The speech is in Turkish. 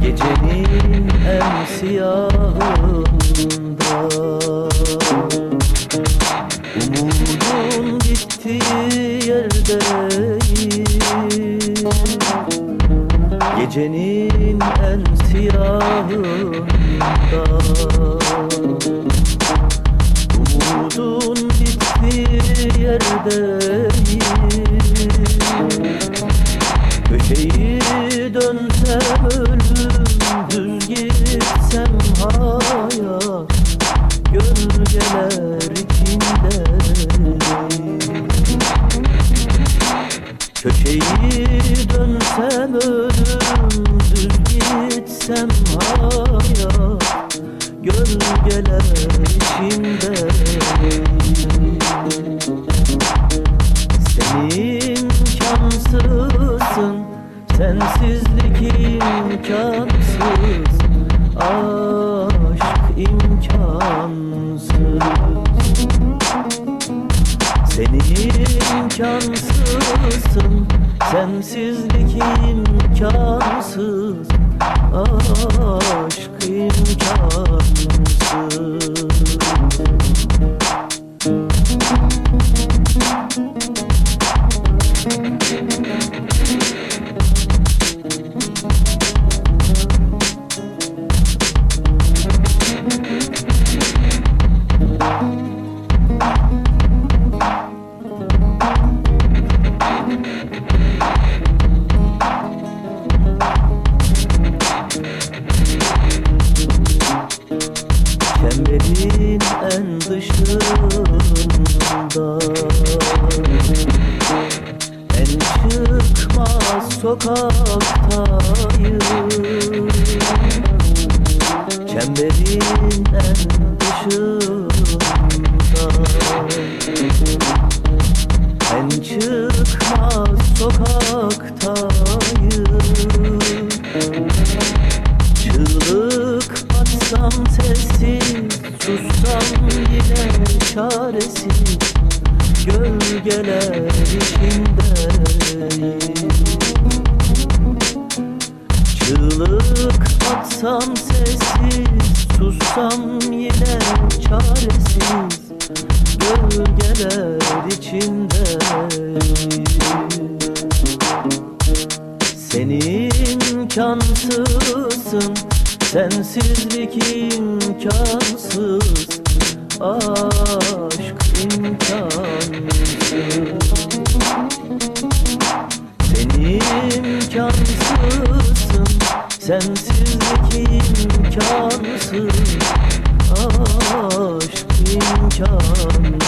Gecenin en siyahında Gecenin en siyahında Umudun gittiği yerdeyim Köşeyi dönsem ölüm Düz gitsem hayat. Gölgeler içinde sen imkansızsın Sensizlik imkansız. Aşk Sen imkansızsın Sensizlik imkansız Aşk imkansız. Çemberin dışında En çıkmaz sokaktayım Çemberin en dışında. En çıkmaz sokaktayım Çığlık atsam sessiz Sussam yine çaresiz Gölgeler içindeyim Çığlık atsam sessiz Sussam yine çaresiz Gölgeler içindeyim sen imkansızsın Sensizlik imkansız Aşk imkansız. Sen imkansızsın Sensizlik imkansız Aşk imkansız